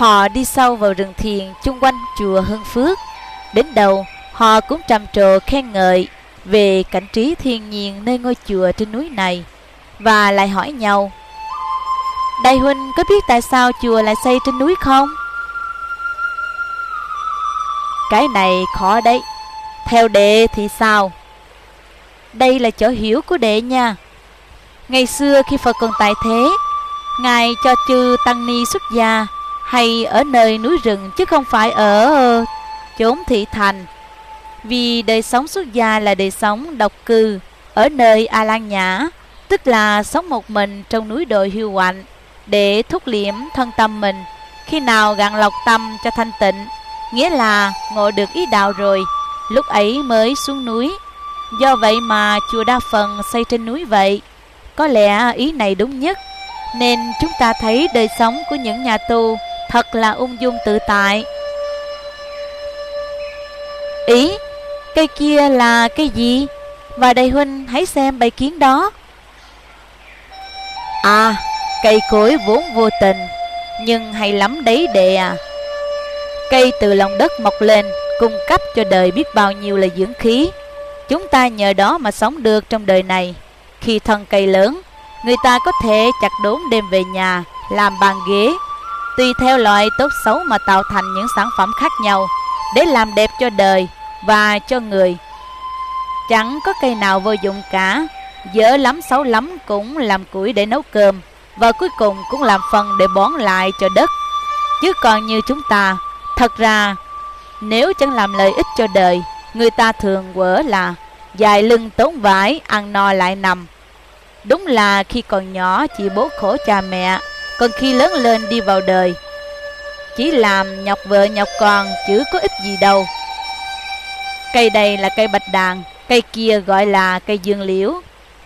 Họ đi sâu vào rừng thiền chung quanh chùa Hưng Phước. Đến đầu, họ cũng trầm trồ khen ngợi về cảnh trí thiên nhiên nơi ngôi chùa trên núi này và lại hỏi nhau Đại huynh có biết tại sao chùa lại xây trên núi không? Cái này khó đấy Theo đệ thì sao? Đây là chỗ hiểu của đệ nha Ngày xưa khi Phật còn tại thế Ngài cho chư Tăng Ni xuất gia hay ở nơi núi rừng chứ không phải ở, chốn thị thành. Vì đời sống xuất gia là đời sống độc cư, Ở nơi A Lan Nhã Tức là sống một mình trong núi đồi hiu quạnh, Để thúc liễm thân tâm mình. Khi nào gạn lọc tâm cho thanh tịnh, Nghĩa là ngộ được ý đạo rồi, Lúc ấy mới xuống núi. Do vậy mà chùa đa phần xây trên núi vậy, Có lẽ ý này đúng nhất, Nên chúng ta thấy đời sống của những nhà tu Thật là ung dung tự tại. Ý, Cây kia là cây gì? Và đầy huynh, hãy xem bài kiến đó. À Cây cối vốn vô tình, Nhưng hay lắm đấy đệ à. Cây từ lòng đất mọc lên, Cung cấp cho đời biết bao nhiêu là dưỡng khí. Chúng ta nhờ đó mà sống được trong đời này. Khi thân cây lớn, Người ta có thể chặt đốn đem về nhà, Làm bàn ghế Tùy theo loại tốt xấu mà tạo thành những sản phẩm khác nhau, Để làm đẹp cho đời và cho người. Chẳng có cây nào vô dụng cả, Dở lắm xấu lắm cũng làm củi để nấu cơm, Và cuối cùng cũng làm phần để bón lại cho đất. Chứ còn như chúng ta, Thật ra, nếu chẳng làm lợi ích cho đời, Người ta thường quở là Dài lưng tốn vải, Ăn no lại nằm. Đúng là khi còn nhỏ, chỉ bố khổ cha mẹ còn khi lớn lên đi vào đời, Chỉ làm nhọc vợ nhọc con Chứ có ích gì đâu. Cây đây là cây bạch đàn, Cây kia gọi là cây dương liễu,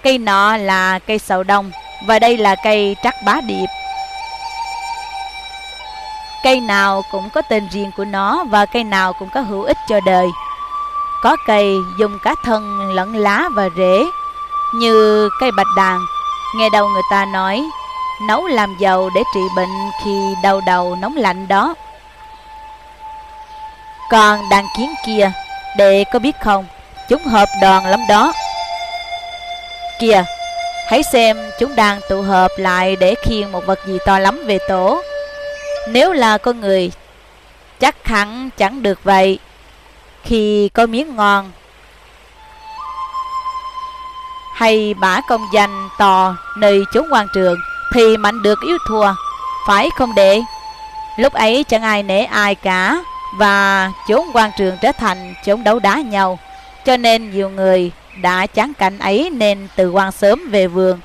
Cây nọ là cây sầu đông, Và đây là cây trắc bá điệp. Cây nào cũng có tên riêng của nó Và cây nào cũng có hữu ích cho đời. Có cây dùng cả thân lẫn lá và rễ, Như cây bạch đàn, Nghe đâu người ta nói Nấu làm dầu để trị bệnh khi đau đầu nóng lạnh đó. Còn đàn kiến kia Đệ có biết không? Chúng hợp đoàn lắm đó. Kìa, Hãy xem chúng đang tụ hợp lại Để khiêng một vật gì to lắm về tổ. Nếu là con người, Chắc hẳn chẳng được vậy. Khi có miếng ngon, Hay bả công danh to Nơi chốn quan trường thì mạnh được yếu thua Phải không đệ Lúc ấy chẳng ai nể ai cả và chốn quan trường trở thành chốn đấu đá nhau. Cho nên nhiều người đã chán cảnh ấy nên từ quan sớm về vườn.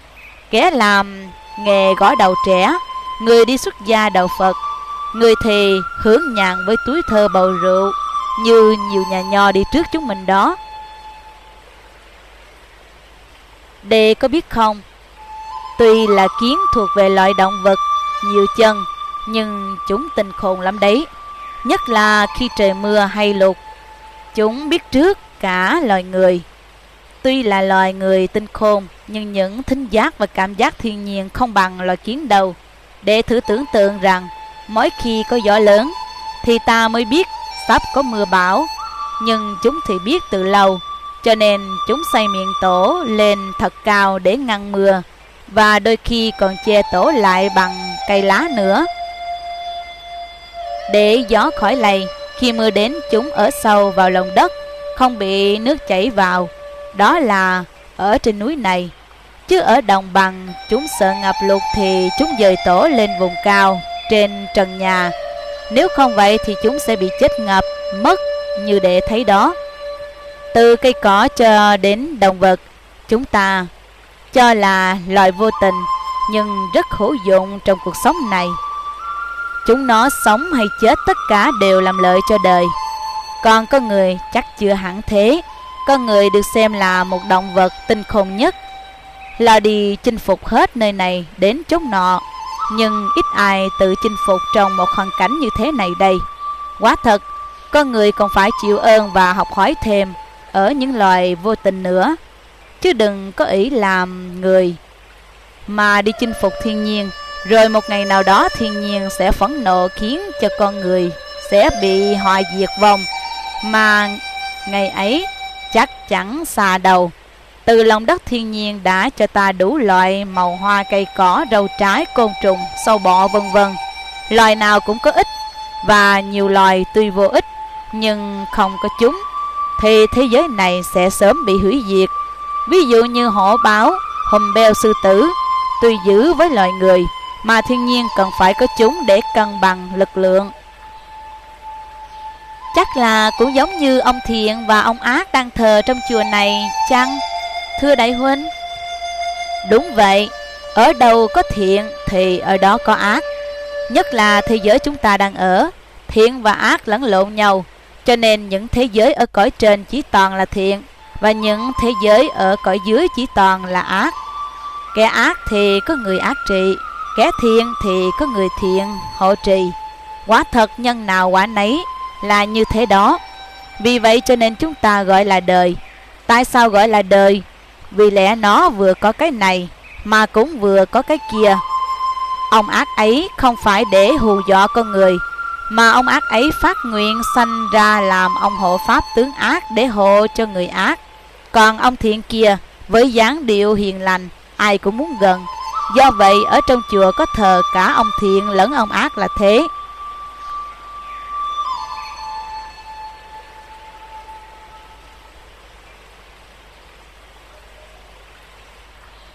Kẻ làm nghề gõ đầu trẻ, người đi xuất gia đầu Phật, người thì hướng nhàn với túi thơ bầu rượu như nhiều nhà nho đi trước chúng mình đó. Đệ có biết không, tuy là kiến thuộc về loại động vật nhiều chân, nhưng chúng tinh khôn lắm đấy. Nhất là khi trời mưa hay lụt Chúng biết trước cả loài người. Tuy là loài người tinh khôn Nhưng những thính giác và cảm giác thiên nhiên không bằng loài kiến đâu Để thử tưởng tượng rằng Mỗi khi có gió lớn Thì ta mới biết sắp có mưa bão. Nhưng chúng thì biết từ lâu Cho nên chúng xây miệng tổ lên thật cao để ngăn mưa. Và đôi khi còn che tổ lại bằng cây lá nữa. Để gió khỏi lầy, Khi mưa đến chúng ở sâu vào lòng đất, Không bị nước chảy vào. Đó là ở trên núi này. Chứ ở đồng bằng, Chúng sợ ngập lụt thì chúng dời tổ lên vùng cao, Trên trần nhà. Nếu không vậy thì chúng sẽ bị chết ngập, Mất như để thấy đó. Từ cây cỏ cho đến động vật, Chúng ta cho là loài vô tình Nhưng rất hữu dụng trong cuộc sống này. Chúng nó sống hay chết tất cả đều làm lợi cho đời. Còn con người chắc chưa hẳn thế. Con người được xem là một động vật tinh khôn nhất. Là đi chinh phục hết nơi này đến chốn nọ Nhưng ít ai tự chinh phục trong một hoàn cảnh như thế này đây. Quá thật, con người còn phải chịu ơn và học hỏi thêm Ở những loài vô tình nữa. Chứ đừng có ý làm người Mà đi chinh phục thiên nhiên. Rồi một ngày nào đó thiên nhiên sẽ phẫn nộ khiến cho con người sẽ bị hoại diệt vong Mà ngày ấy chắc chắn xa đầu. Từ lòng đất thiên nhiên đã cho ta đủ loại màu hoa cây cỏ, rau trái, côn trùng, sâu bọ vân vân. Loài nào cũng có ích Và nhiều loài tuy vô ích nhưng không có chúng Thì thế giới này sẽ sớm bị hủy diệt. Ví dụ như hổ báo, hùm beo sư tử Tuy giữ với loài người Mà thiên nhiên cần phải có chúng để cân bằng lực lượng. Chắc là cũng giống như ông Thiện và ông Ác đang thờ trong chùa này chăng? Thưa đại huynh? Đúng vậy Ở đâu có thiện thì ở đó có ác. Nhất là thế giới chúng ta đang ở Thiện và ác lẫn lộn nhau Cho nên những thế giới ở cõi trên chỉ toàn là thiện. Và những thế giới ở cõi dưới chỉ toàn là ác. Kẻ ác thì có người ác trị, Kẻ thiện thì có người thiện hộ trì. Quả thật nhân nào quả nấy là như thế đó. Vì vậy cho nên chúng ta gọi là đời. Tại sao gọi là đời? Vì lẽ nó vừa có cái này Mà cũng vừa có cái kia. Ông ác ấy không phải để hù dọa con người, Mà ông ác ấy phát nguyện sanh ra làm ông hộ pháp tướng ác để hộ cho người ác. Còn ông thiện kia với dáng điệu hiền lành ai cũng muốn gần. Do vậy ở trong chùa có thờ cả ông thiện lẫn ông ác là thế.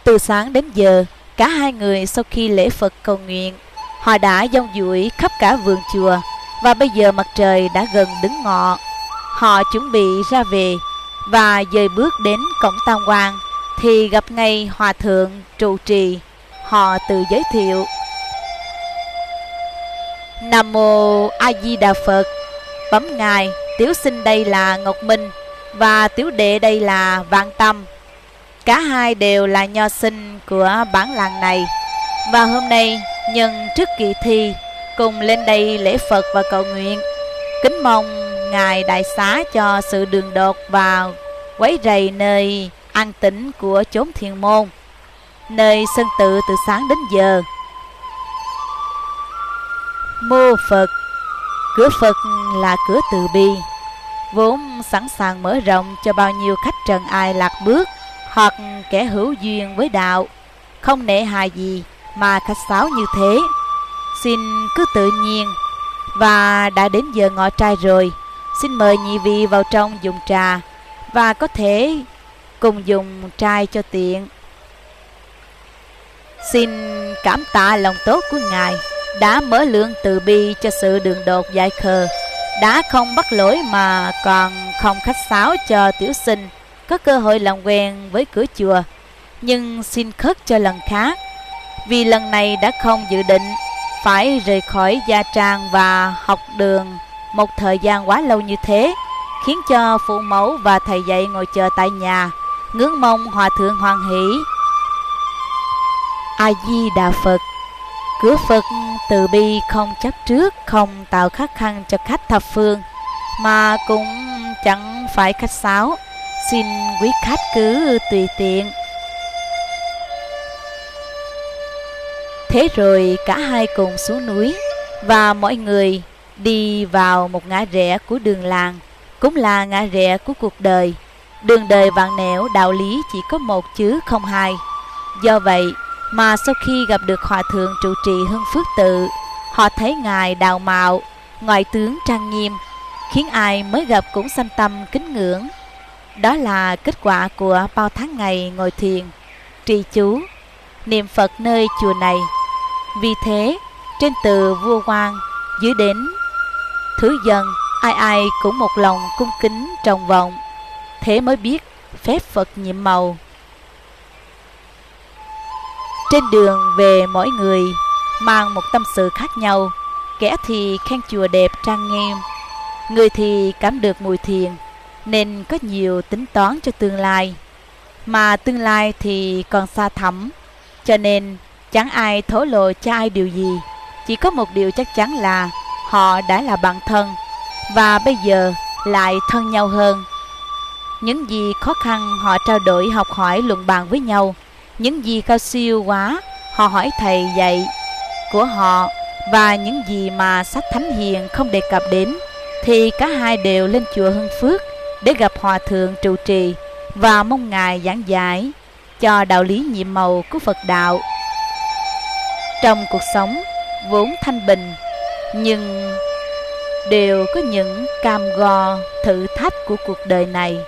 Từ sáng đến giờ, cả hai người sau khi lễ Phật cầu nguyện, họ đã dông dụi khắp cả vườn chùa và bây giờ mặt trời đã gần đứng ngọ. Họ chuẩn bị ra về và dời bước đến cổng Tam Quan thì gặp ngay hòa thượng trụ trì. Họ tự giới thiệu. Nam mô A Di Đà Phật. Bấm ngài, tiểu sinh đây là Ngọc Minh và tiểu đệ đây là Vạn Tâm. Cả hai đều là nho sinh của bản làng này Và hôm nay nhân trước kỳ thi Cùng lên đây lễ Phật và cầu nguyện Kính mong Ngài đại xá cho sự đường đột vào Quấy rầy nơi an tĩnh của chốn thiền môn, Nơi sân tự từ sáng đến giờ. Mô Phật, Cửa Phật là cửa từ bi, Vốn sẵn sàng mở rộng cho bao nhiêu khách trần ai lạc bước hoặc kẻ hữu duyên với đạo, không nể hài gì mà khách sáo như thế. Xin cứ tự nhiên và đã đến giờ ngọ trai rồi xin mời nhị vị vào trong dùng trà và có thể cùng dùng trai cho tiện. Xin cảm tạ lòng tốt của ngài đã mở lượng từ bi cho sự đường đột dại khờ. Đã không bắt lỗi mà còn không khách sáo cho tiểu sinh, có cơ hội làm quen với cửa chùa. Nhưng xin khất cho lần khác, vì lần này đã không dự định phải rời khỏi gia trang và học đường một thời gian quá lâu như thế, khiến cho phụ mẫu và thầy dạy ngồi chờ tại nhà, ngưỡng mong hòa thượng hoàng hỷ. A di đà phật, cửa phật từ bi không chấp trước, không tạo khắc khăn cho khách thập phương, mà cũng chẳng phải khách sáo. Xin quý khách cứ tùy tiện. Thế rồi cả hai cùng xuống núi, Và mọi người đi vào một ngã rẽ của đường làng Cũng là ngã rẽ của cuộc đời. Đường đời vạn nẻo đạo lý chỉ có một chứ không hai. Do vậy mà sau khi gặp được Hòa Thượng trụ trì Hưng Phước Tự Họ thấy Ngài đào mạo, ngoại tướng trang nghiêm Khiến ai mới gặp cũng sanh tâm kính ngưỡng. Đó là kết quả của bao tháng ngày ngồi thiền, trì chú, niệm Phật nơi chùa này. Vì thế, trên từ vua quan dưới đến thứ dân, ai ai cũng một lòng cung kính trồng vọng. Thế mới biết phép Phật nhiệm màu. Trên đường về mỗi người mang một tâm sự khác nhau, kẻ thì khen chùa đẹp trang nghiêm, người thì cảm được mùi thiền, nên có nhiều tính toán cho tương lai. Mà tương lai thì còn xa thẳm, cho nên chẳng ai thổ lộ cho ai điều gì. Chỉ có một điều chắc chắn là họ đã là bạn thân và bây giờ lại thân nhau hơn. Những gì khó khăn họ trao đổi học hỏi luận bàn với nhau, những gì cao siêu quá họ hỏi thầy dạy, của họ và những gì mà sách Thánh Hiền không đề cập đến, thì cả hai đều lên chùa Hưng Phước để gặp Hòa Thượng trụ trì và mong Ngài giảng giải cho đạo lý nhiệm màu của Phật đạo. Trong cuộc sống vốn thanh bình, nhưng đều có những cam go thử thách của cuộc đời này.